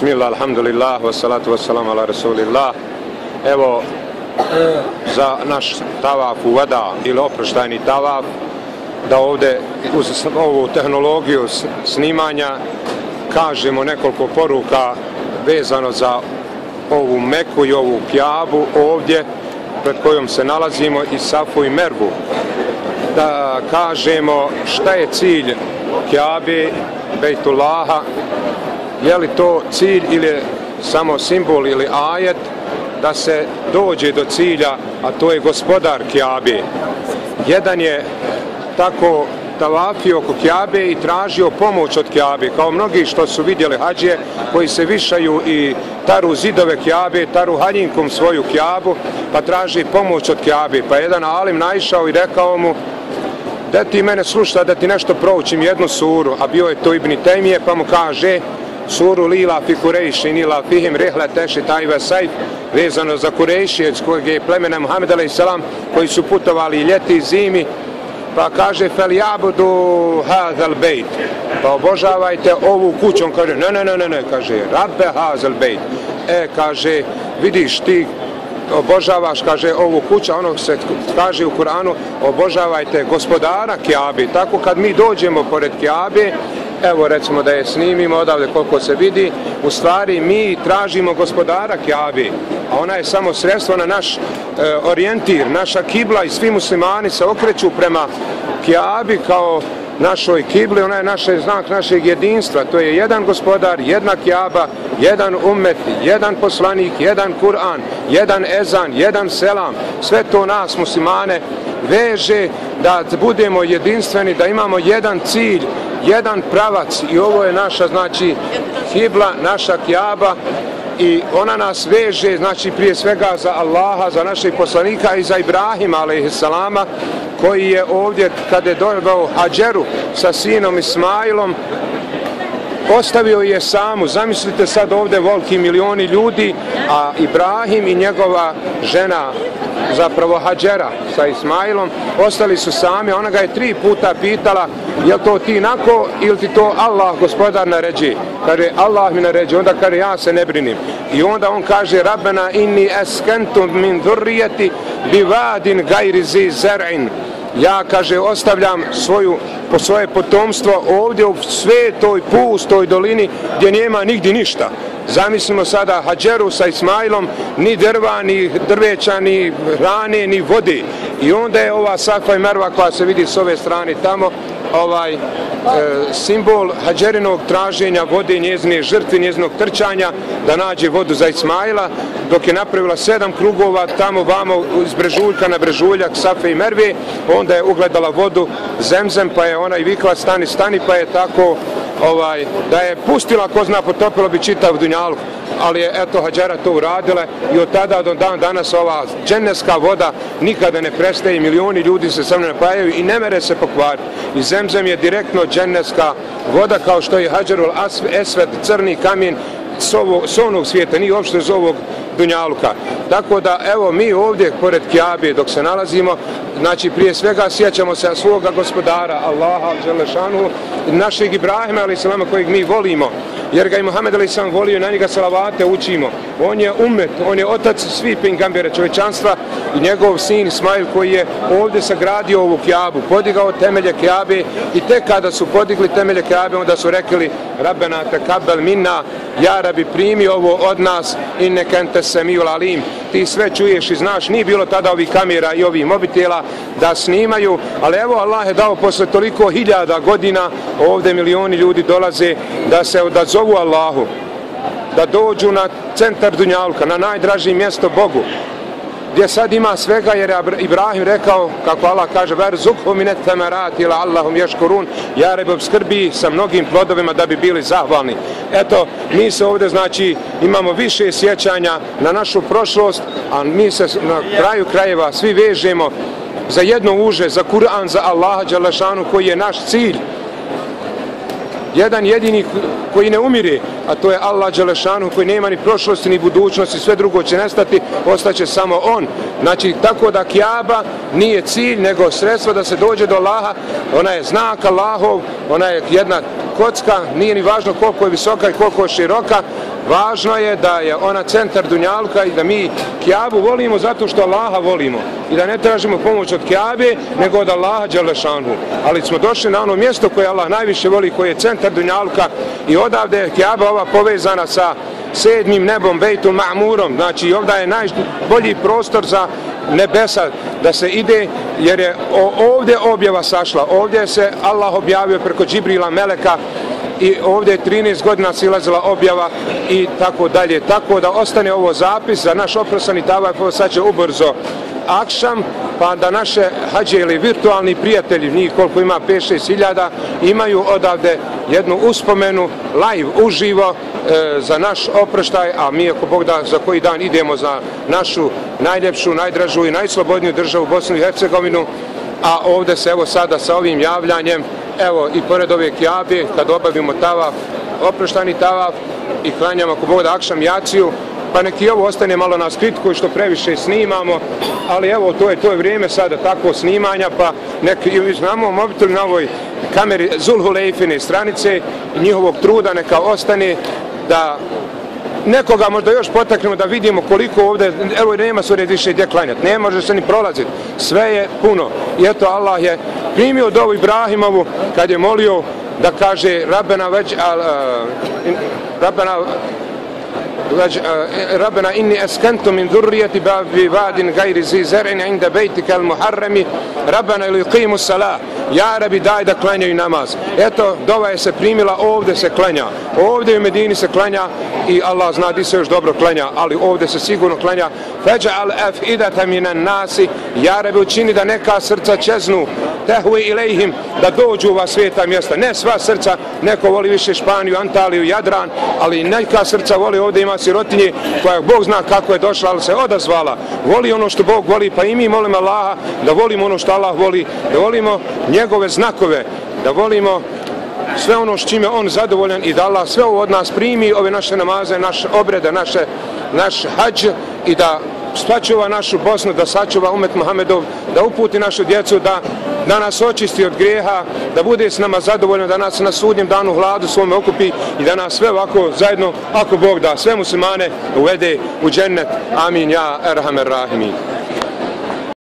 Bismillah, alhamdulillah, wassalatu wassalamu ala rasulillah. Evo, za naš tavaf u vada ili oproštajni tavaf, da ovde uz ovu tehnologiju snimanja kažemo nekoliko poruka vezano za ovu Meku i ovu Pjavu ovdje pred kojom se nalazimo i Safu i Merbu da kažemo šta je cilj Kjabe, Bejtulaha, je li to cilj ili samo simbol ili ajet da se dođe do cilja, a to je gospodar Kjabe. Jedan je tako tavafio oko Kjabe i tražio pomoć od Kjabe, kao mnogi što su vidjeli hađe koji se višaju i taru zidove Kjabe, taru haljinkom svoju Kjabu, pa traži pomoć od Kjabe. Pa jedan alim naišao i rekao mu, da ti mene sluša da ti nešto proučim jednu suru, a bio je to Ibni Temije, pa mu kaže, suru Lila fi Kurejši, Nila fihim rehla teši tajva sajf, vezano za Kurejši, iz kojeg je plemena Muhammed a.s. koji su putovali ljeti i zimi, pa kaže fel jabudu hazel bejt, pa obožavajte ovu kuću, on kaže, ne, ne, ne, ne, ne, kaže, rabbe hazel bejt, e, kaže, vidiš ti obožavaš, kaže, ovu kuću, ono se kaže u Kuranu, obožavajte gospodara Kjabi. Tako kad mi dođemo pored Kjabe, evo recimo da je snimimo odavde koliko se vidi, u stvari mi tražimo gospodara Kjabi, a ona je samo sredstvo na naš e, orijentir, naša kibla i svi muslimani se okreću prema Kjabi kao našoj kibli, ona je naš znak našeg jedinstva, to je jedan gospodar, jedna kjaba, jedan umet, jedan poslanik, jedan Kur'an, jedan ezan, jedan selam, sve to nas muslimane veže da budemo jedinstveni, da imamo jedan cilj, jedan pravac i ovo je naša znači kibla, naša kjaba i ona nas veže znači prije svega za Allaha, za našeg poslanika i za Ibrahima alejselama koji je ovdje kad je doveo Hadžeru sa sinom Ismailom ostavio je samu. Zamislite sad ovdje volki milioni ljudi, a Ibrahim i njegova žena zapravo Hadžera sa Ismailom, ostali su sami, ona ga je tri puta pitala, je to ti nako ili ti to Allah gospodar naređi? Kaže, Allah mi naređi, onda kaže, ja se ne brinim. I onda on kaže, Rabbena inni eskentum min dhurrijeti bivadin gajri zi zer'in ja, kaže, ostavljam svoju, po svoje potomstvo ovdje u svetoj, pustoj dolini gdje nema nigdje ništa. Zamislimo sada Hadžeru sa Ismailom, ni drva, ni drveća, ni hrane, ni vode. I onda je ova Safa i Merva koja se vidi s ove strane tamo, ovaj e, simbol hađerinog traženja vode njezine žrtve, njeznog trčanja da nađe vodu za Ismaila dok je napravila sedam krugova tamo vamo iz Brežuljka na Brežuljak Safe i Merve onda je ugledala vodu zemzem pa je ona i vikla stani stani pa je tako ovaj da je pustila ko zna potopilo bi čitav Dunjaluk ali je eto Hadžara to uradile i od tada do dan danas ova dženneska voda nikada ne prestaje milioni ljudi se sa napajaju i ne mere se pokvariti. I zemzem je direktno dženneska voda kao što je Hadžarul Esved, crni kamen s, ovo, s onog svijeta, nije uopšte iz ovog Dunjaluka. Tako da, evo, mi ovdje, pored Kjabe, dok se nalazimo, znači, prije svega sjećamo se svoga gospodara, Allaha, Đelešanu, našeg Ibrahima, ali salama, kojeg mi volimo, jer ga i Mohamed Ali sam volio na njega salavate učimo. On je umet, on je otac svih pingambera čovečanstva i njegov sin Ismail koji je ovdje sagradio ovu kjabu, podigao temelje kjabe i tek kada su podigli temelje kjabe onda su rekli Rabbena te kabel minna, ja rabi primi ovo od nas i nekente se mi ulalim. Ti sve čuješ i znaš, nije bilo tada ovih kamera i ovih mobitela da snimaju, ali evo Allah je dao posle toliko hiljada godina ovdje milioni ljudi dolaze da se odazovu Allahu da dođu na centar Dunjalka, na najdraži mjesto Bogu, gdje sad ima svega, jer je Ibrahim rekao, kako Allah kaže, ver zukhu minet temerat ila Allahum yashkurun ja rebe obskrbi sa mnogim plodovima da bi bili zahvalni. Eto, mi se ovdje, znači, imamo više sjećanja na našu prošlost, a mi se na kraju krajeva svi vežemo za jedno uže, za Kur'an, za Allaha dželešanu koji je naš cilj, jedan jedini koji ne umire, a to je Allah Đelešanu koji nema ni prošlosti ni budućnosti, sve drugo će nestati, ostaće samo on. Znači, tako da Kjaba nije cilj, nego sredstvo da se dođe do Allaha, ona je znak Allahov, ona je jedna kocka, nije ni važno koliko je visoka i koliko je široka, važno je da je ona centar Dunjalka i da mi Kjabu volimo zato što Allaha volimo. I da ne tražimo pomoć od Kjabe, nego od Allaha Đalešanu. Ali smo došli na ono mjesto koje Allah najviše voli, koje je centar Dunjalka. I odavde je Kjaba ova povezana sa sedmim nebom, Bejtul Ma'murom, znači ovdje je najbolji prostor za nebesa da se ide, jer je ovdje objava sašla, ovdje se Allah objavio preko Džibrila Meleka i ovdje je 13 godina silazila objava i tako dalje. Tako da ostane ovo zapis za naš oprosani tavaj, pa sad će ubrzo akšam, pa da naše hađe ili virtualni prijatelji, njih koliko ima 5-6 hiljada, imaju odavde jednu uspomenu, live, uživo, E, za naš oproštaj, a mi ako Bog da za koji dan idemo za našu najljepšu, najdražu i najslobodniju državu Bosnu i Hercegovinu, a ovde se evo sada sa ovim javljanjem, evo i pored ove kjabe, kad obavimo tavaf, oproštani tavaf i klanjamo ako Bog da akšam jaciju, pa neki ovo ostane malo na skritku što previše snimamo, ali evo to je to je vrijeme sada takvo snimanja, pa neki znamo mobitel na ovoj kameri Zulhulejfine stranice i njihovog truda neka ostane da nekoga možda još potaknemo da vidimo koliko ovdje, evo nema sure više gdje klanjati, ne može se ni prolaziti, sve je puno. I eto Allah je primio dovu Ibrahimovu kad je molio da kaže Rabbena već, al, uh, Rabbena već, uh, inni eskentu min zurrijeti babi vadin gajri zi zerin inda bejti kal muharremi Rabbena ili qimu salah Ja rabi daj da klanjaju namaz. Eto, dova je se primila, ovde se klanja. Ovde u Medini se klanja i Allah zna di se još dobro klanja, ali ovde se sigurno klanja. Feđa al ef idata minan nasi, ja rabi učini da neka srca čeznu, tehve ilejhim, da dođu u ova sveta mjesta. Ne sva srca, neko voli više Španiju, Antaliju, Jadran, ali neka srca voli, ovdje ima sirotinje koja Bog zna kako je došla, ali se odazvala. Voli ono što Bog voli, pa i mi molimo Allaha da volimo ono što Allah voli, da volimo njegove znakove, da volimo sve ono s čime on zadovoljan i da Allah sve ovo od nas primi, ove naše namaze, naše obrede, naše, naš hađ i da sačuva našu Bosnu, da sačuva umet Muhammedov, da uputi našu djecu, da, da nas očisti od grijeha, da bude s nama zadovoljno, da nas na sudnjem danu vladu svome okupi i da nas sve ovako zajedno, ako Bog da, sve muslimane uvede u džennet. Amin, ja, erhamer, rahimin.